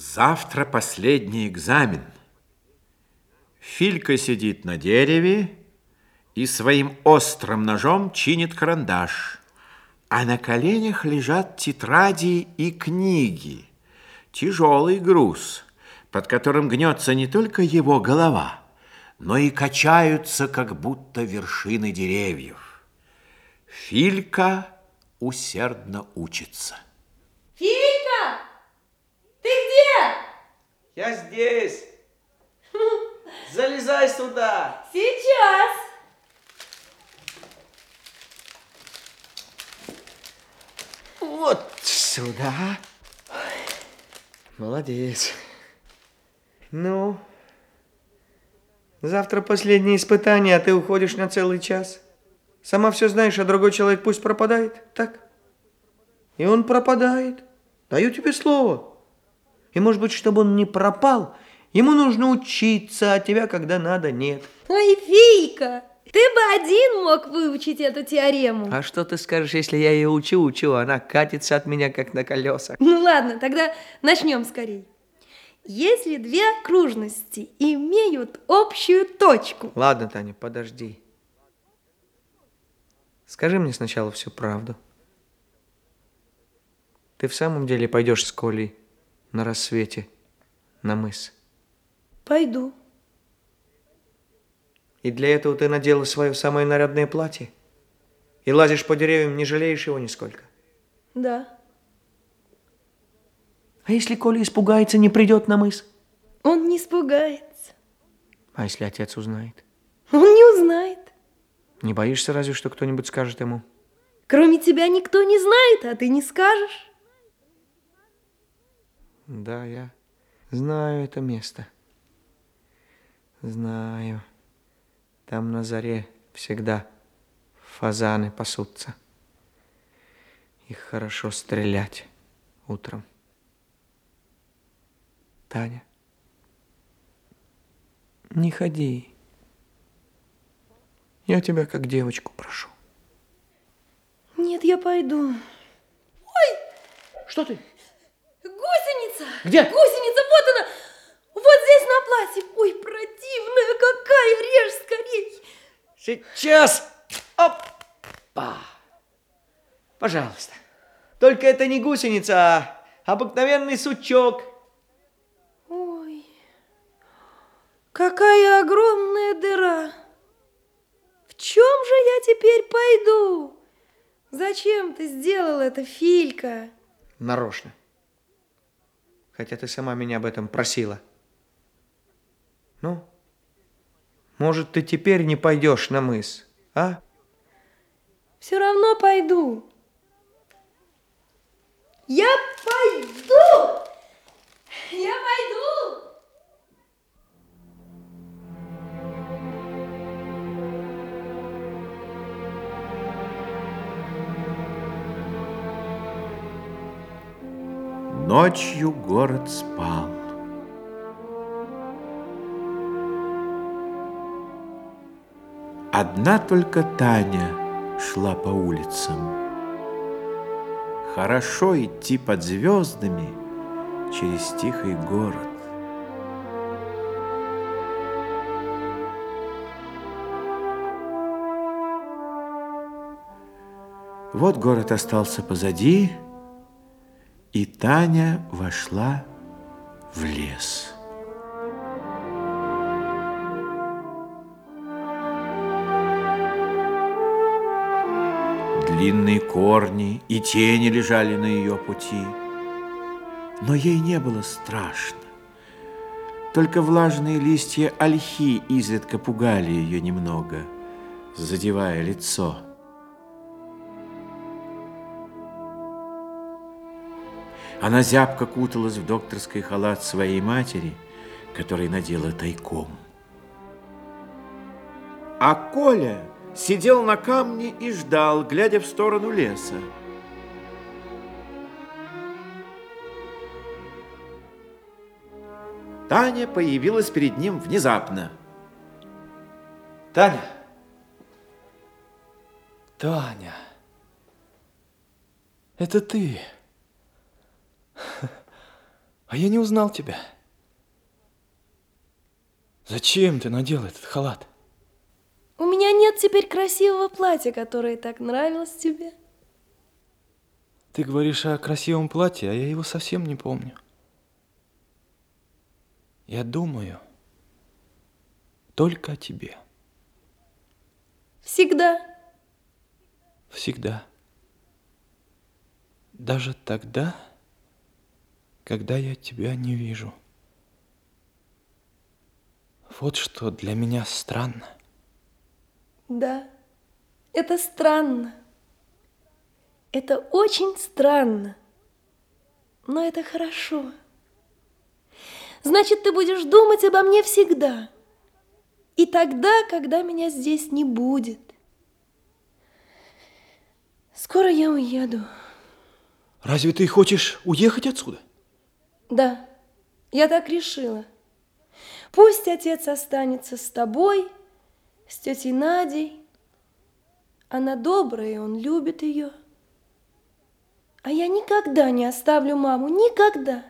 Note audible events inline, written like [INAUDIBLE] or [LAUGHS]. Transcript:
Завтра последний экзамен. Филька сидит на дереве и своим острым ножом чинит карандаш, а на коленях лежат тетради и книги. Тяжелый груз, под которым гнется не только его голова, но и качаются, как будто вершины деревьев. Филька усердно учится. Филька! Ты где? Я здесь. [LAUGHS] Залезай сюда. Сейчас. Вот сюда. Молодец. Ну, завтра последнее испытание, а ты уходишь на целый час. Сама все знаешь, а другой человек пусть пропадает, так? И он пропадает. Даю тебе слово. И, может быть, чтобы он не пропал, ему нужно учиться, а тебя, когда надо, нет. Ой, Фийка, ты бы один мог выучить эту теорему. А что ты скажешь, если я ее учу, учу, а она катится от меня, как на колесах? Ну ладно, тогда начнем скорей. Если две окружности имеют общую точку... Ладно, Таня, подожди. Скажи мне сначала всю правду. Ты в самом деле пойдешь с Колей на рассвете на мыс? Пойду. И для этого ты надела свое самое нарядное платье? И лазишь по деревьям, не жалеешь его нисколько? Да. А если Коля испугается, не придет на мыс? Он не испугается. А если отец узнает? Он не узнает. Не боишься разве, что кто-нибудь скажет ему? Кроме тебя никто не знает, а ты не скажешь. Да, я знаю это место. Знаю. Там на заре всегда фазаны пасутся. Их хорошо стрелять утром. Таня, не ходи. Я тебя как девочку прошу. Нет, я пойду. Что ты? Где? Гусеница, вот она! Вот здесь на платье. Ой, противная какая, режь скорей. Сейчас! Опа! Пожалуйста. Только это не гусеница, а обыкновенный сучок. Ой, какая огромная дыра. В чем же я теперь пойду? Зачем ты сделал это, Филька? Нарочно. Хотя ты сама меня об этом просила. Ну, может, ты теперь не пойдешь на мыс, а? Все равно пойду. Я пойду! Я пойду! Ночью город спал. Одна только Таня шла по улицам. Хорошо идти под звездами через тихий город. Вот город остался позади, и Таня вошла в лес. Длинные корни и тени лежали на ее пути, но ей не было страшно. Только влажные листья ольхи изредка пугали ее немного, задевая лицо. Она зябко куталась в докторский халат своей матери, который надела тайком. А Коля сидел на камне и ждал, глядя в сторону леса. Таня появилась перед ним внезапно. Таня! Таня! Это ты! А я не узнал тебя. Зачем ты надел этот халат? У меня нет теперь красивого платья, которое так нравилось тебе. Ты говоришь о красивом платье, а я его совсем не помню. Я думаю только о тебе. Всегда. Всегда. Даже тогда, когда я тебя не вижу. Вот что для меня странно. Да, это странно. Это очень странно. Но это хорошо. Значит, ты будешь думать обо мне всегда. И тогда, когда меня здесь не будет. Скоро я уеду. Разве ты хочешь уехать отсюда? Да, я так решила. Пусть отец останется с тобой, с тетей Надей. Она добрая, он любит ее. А я никогда не оставлю маму, никогда.